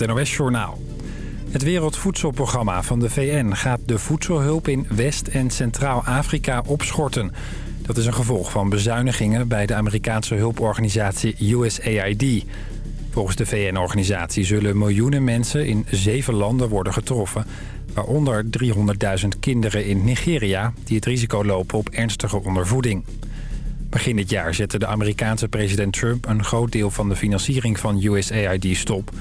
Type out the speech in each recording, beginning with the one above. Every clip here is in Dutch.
het NOS-journaal. Het Wereldvoedselprogramma van de VN gaat de voedselhulp in West- en Centraal-Afrika opschorten. Dat is een gevolg van bezuinigingen bij de Amerikaanse hulporganisatie USAID. Volgens de VN-organisatie zullen miljoenen mensen in zeven landen worden getroffen... waaronder 300.000 kinderen in Nigeria die het risico lopen op ernstige ondervoeding. Begin dit jaar zette de Amerikaanse president Trump een groot deel van de financiering van USAID stop.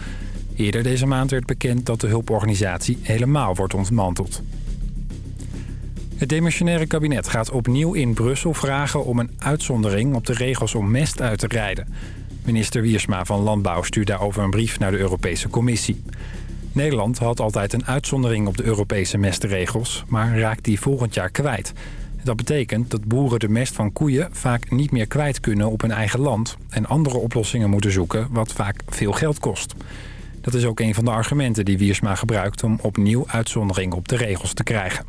Eerder deze maand werd bekend dat de hulporganisatie helemaal wordt ontmanteld. Het demissionaire kabinet gaat opnieuw in Brussel vragen om een uitzondering op de regels om mest uit te rijden. Minister Wiersma van Landbouw stuurt daarover een brief naar de Europese Commissie. Nederland had altijd een uitzondering op de Europese mestregels, maar raakt die volgend jaar kwijt. Dat betekent dat boeren de mest van koeien vaak niet meer kwijt kunnen op hun eigen land... en andere oplossingen moeten zoeken, wat vaak veel geld kost. Dat is ook een van de argumenten die Wiersma gebruikt... om opnieuw uitzondering op de regels te krijgen.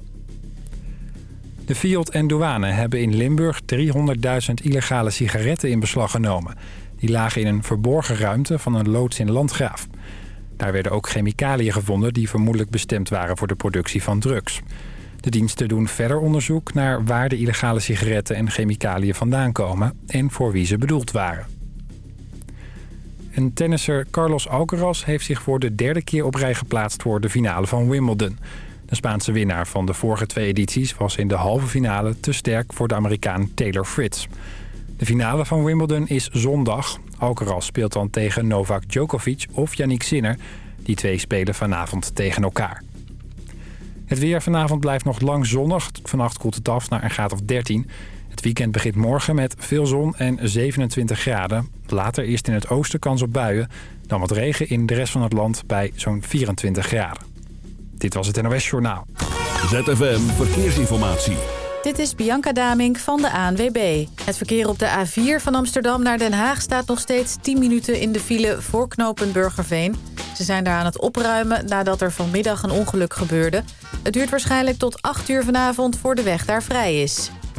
De Fiat en douane hebben in Limburg 300.000 illegale sigaretten in beslag genomen. Die lagen in een verborgen ruimte van een loods in Landgraaf. Daar werden ook chemicaliën gevonden die vermoedelijk bestemd waren voor de productie van drugs. De diensten doen verder onderzoek naar waar de illegale sigaretten en chemicaliën vandaan komen en voor wie ze bedoeld waren. En tennisser Carlos Alcaraz heeft zich voor de derde keer op rij geplaatst voor de finale van Wimbledon. De Spaanse winnaar van de vorige twee edities was in de halve finale te sterk voor de Amerikaan Taylor Fritz. De finale van Wimbledon is zondag. Alcaraz speelt dan tegen Novak Djokovic of Yannick Sinner. Die twee spelen vanavond tegen elkaar. Het weer vanavond blijft nog lang zonnig. Vannacht koelt het af naar een graad of 13. Het weekend begint morgen met veel zon en 27 graden. Later eerst in het oosten kans op buien. Dan wat regen in de rest van het land bij zo'n 24 graden. Dit was het NOS Journaal. ZFM Verkeersinformatie. Dit is Bianca Damink van de ANWB. Het verkeer op de A4 van Amsterdam naar Den Haag staat nog steeds 10 minuten in de file voor knooppunt Burgerveen. Ze zijn daar aan het opruimen nadat er vanmiddag een ongeluk gebeurde. Het duurt waarschijnlijk tot 8 uur vanavond voor de weg daar vrij is.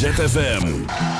ZFM.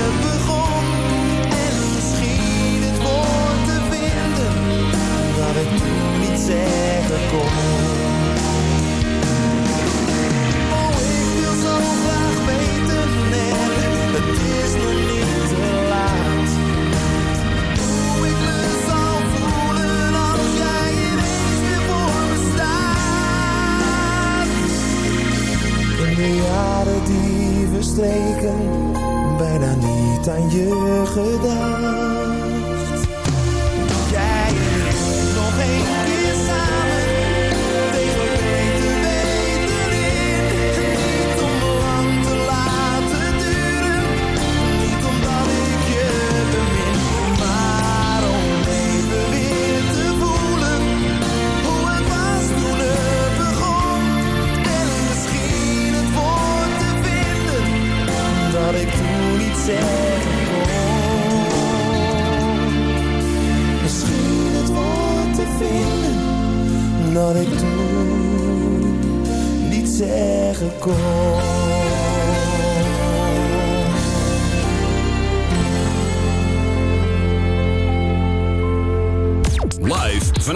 zeggen kom. Oh, ik wil zo graag weten en het is nog niet te laat. Hoe ik me zal voelen als jij ineens weer voor me staat. In de jaren die verstreken, bijna niet aan je gedaan.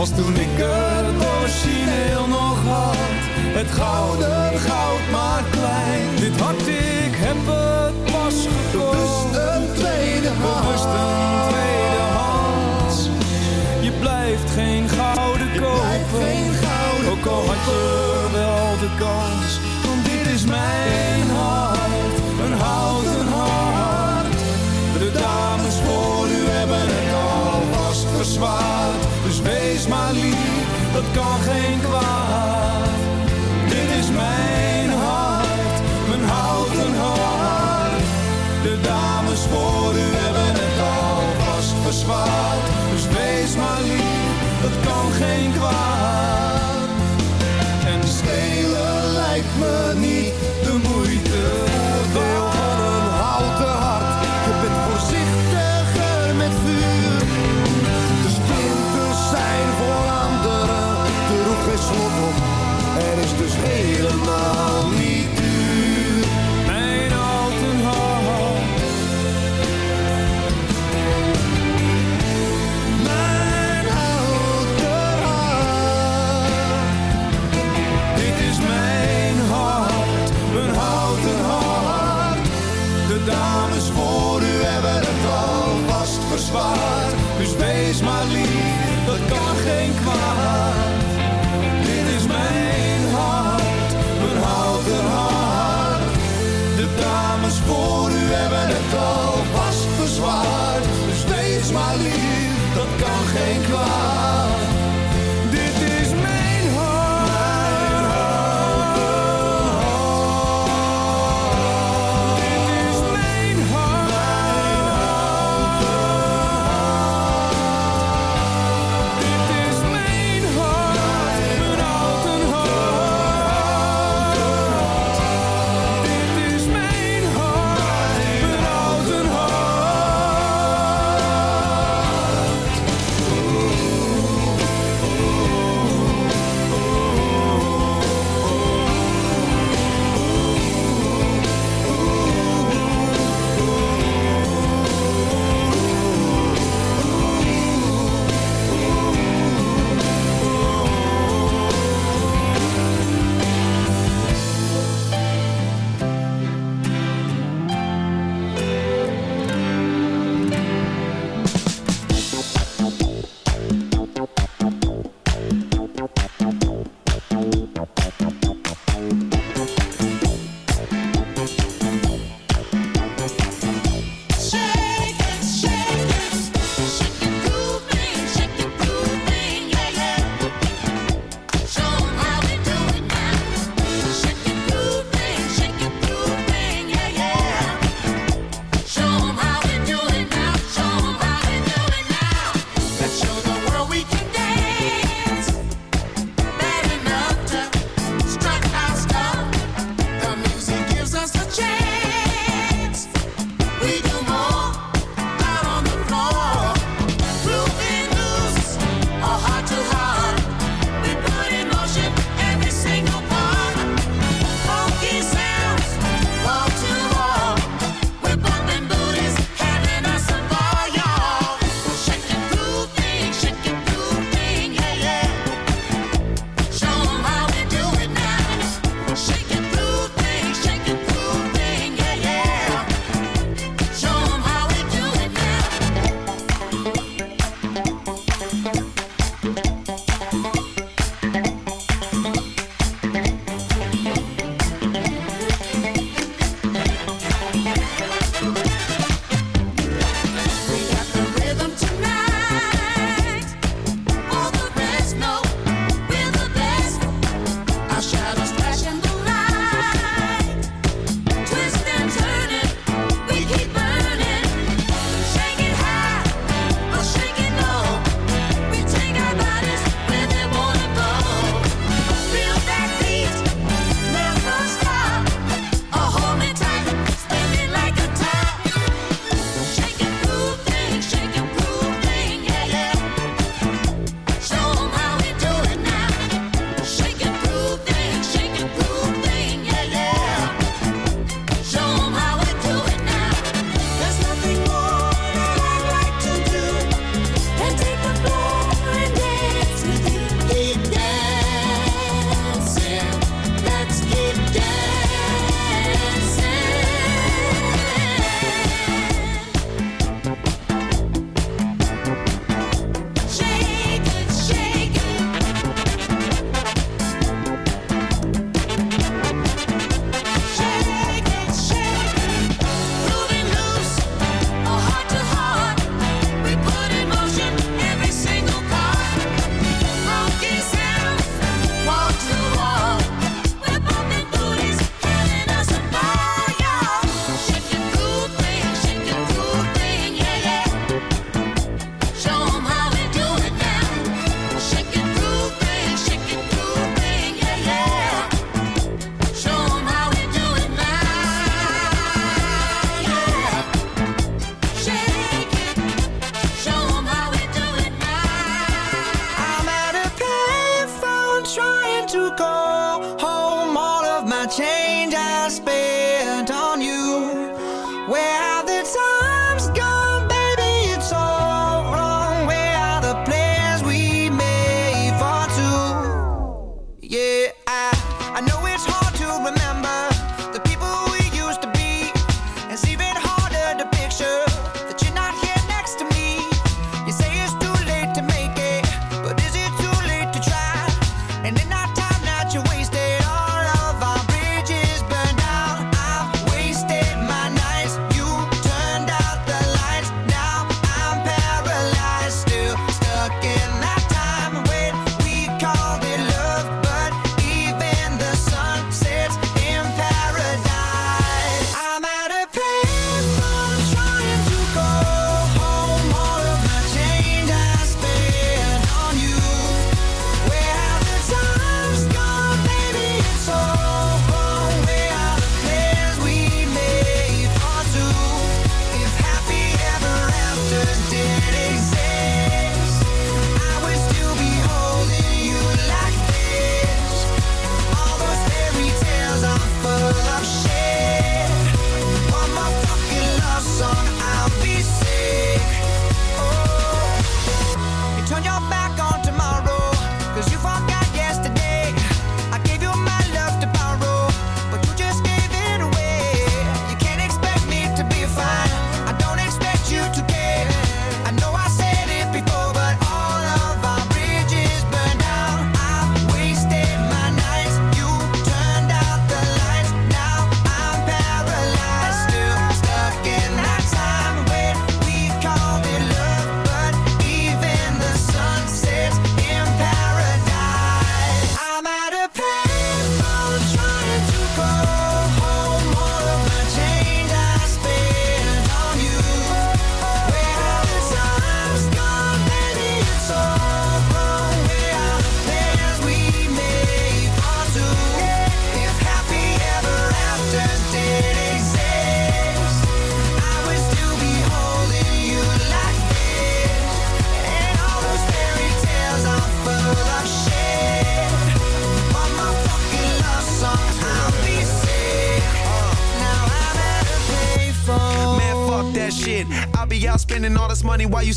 Als toen ik het origineel nog had, het gouden goud maakte look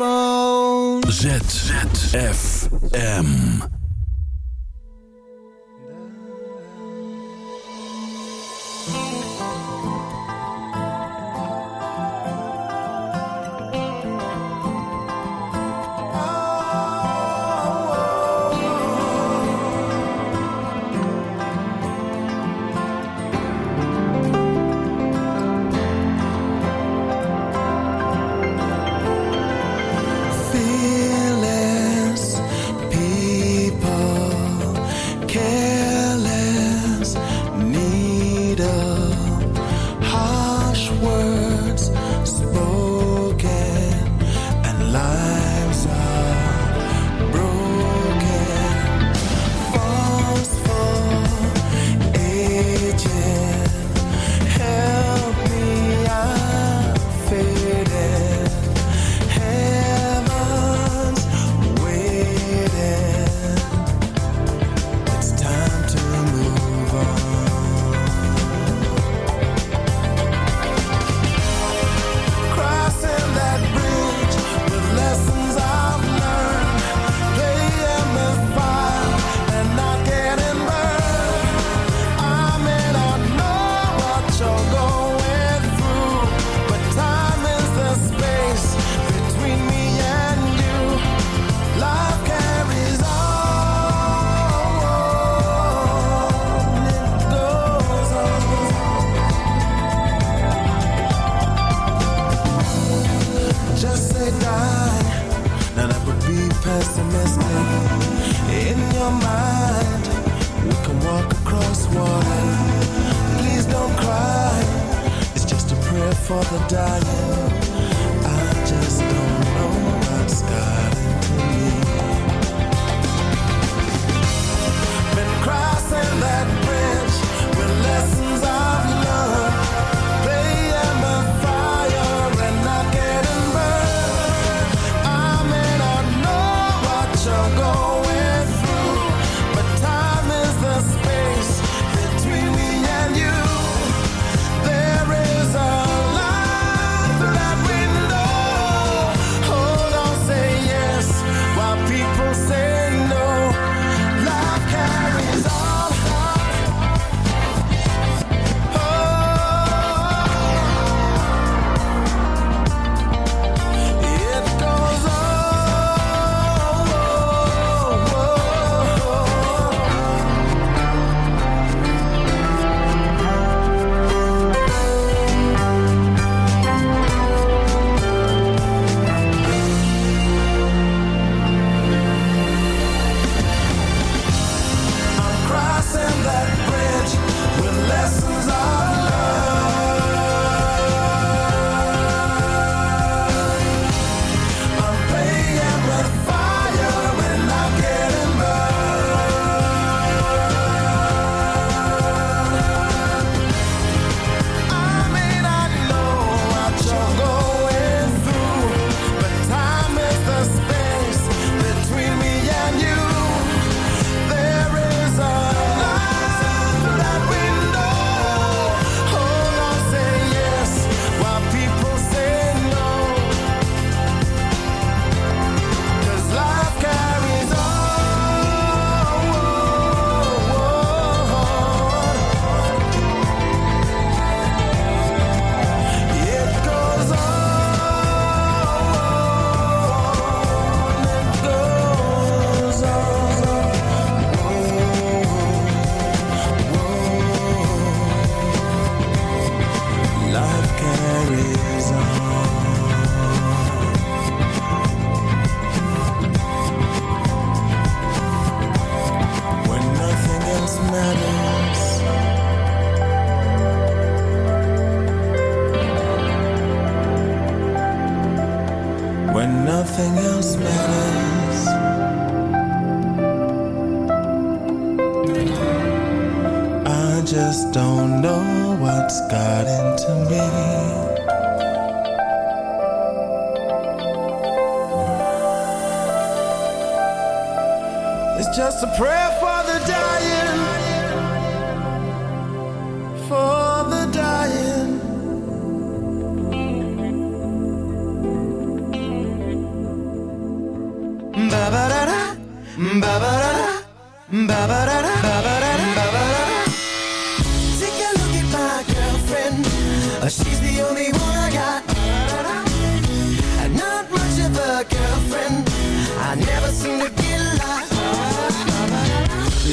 microphone. ZZFM. change. don't know what's got into me. It's just a prayer for the dying. For the dying. Ba ba da da, ba ba da da, ba ba da da, ba ba.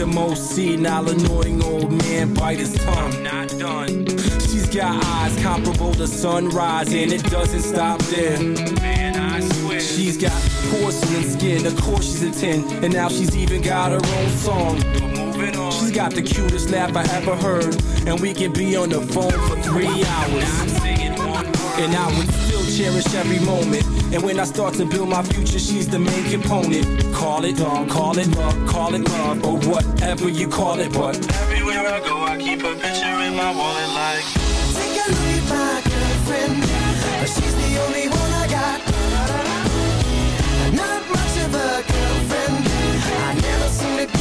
The most seen, senile, annoying old man bite his tongue. I'm not done. She's got eyes comparable to sunrise, and it doesn't stop there. Man, I swear. She's got porcelain skin, of course she's a 10, and now she's even got her own song. But moving on. She's got the cutest laugh I ever heard, and we can be on the phone for three hours. And I would still cherish every moment. And when I start to build my future, she's the main component. Call it dog, call it love, call it love, or whatever you call it. But everywhere I go, I keep a picture in my wallet like. Take a look at my girlfriend. She's the only one I got. Not much of a girlfriend. I never seem to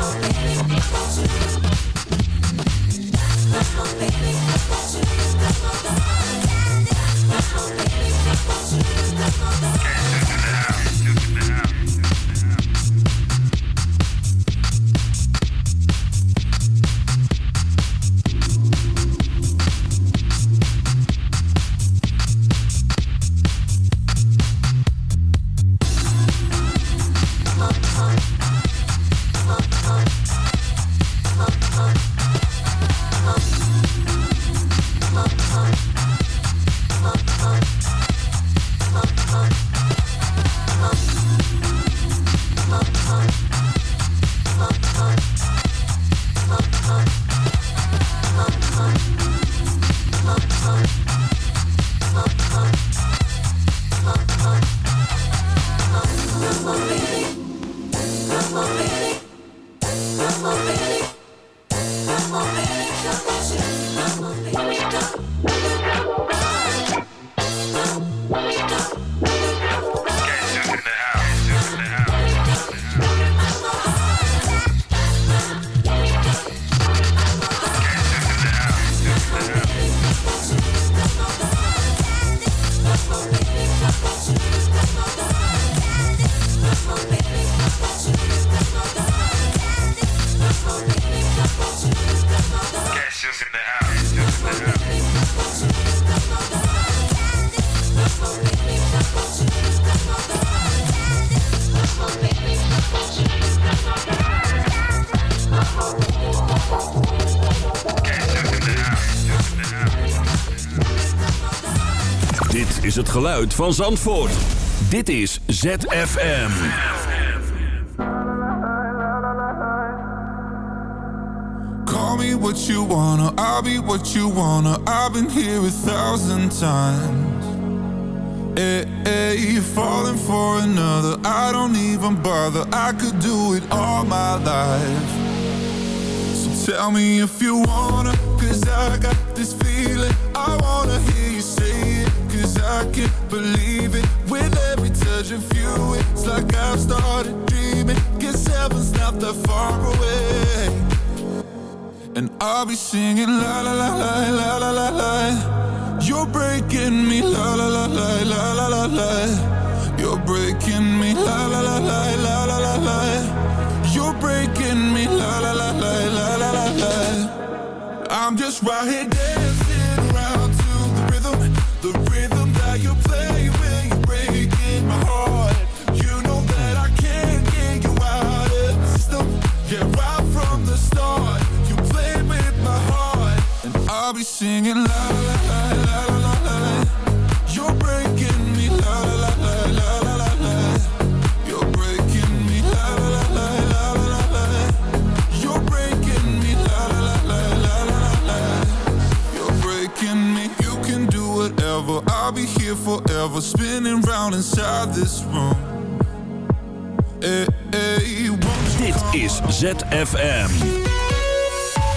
Oh, het geluid van Zandvoort. Dit is ZFM. Call me what you wanna, I'll be what you wanna. I've been here a thousand times. Hey, hey, falling for another, I don't even bother. I could do it all my life. So tell me if you wanna, cause I got this feeling. I wanna hear I can't believe it. With every touch of you, it's like I've started dreaming. Guess heaven's not that far away. And I'll be singing la la la la la la la la. You're breaking me la la la la la la la la. You're breaking me la la la la la la la la. You're breaking me la la la la la la la la. I'm just right here I'll be singing la la la la la la. You're breaking me la la la la la la la. You're breaking me la la la la la la la. You're breaking me la la la la la la la. You're breaking me. You can do whatever. I'll be here forever, spinning round inside this room. Hey, hey, Dit is ZFM.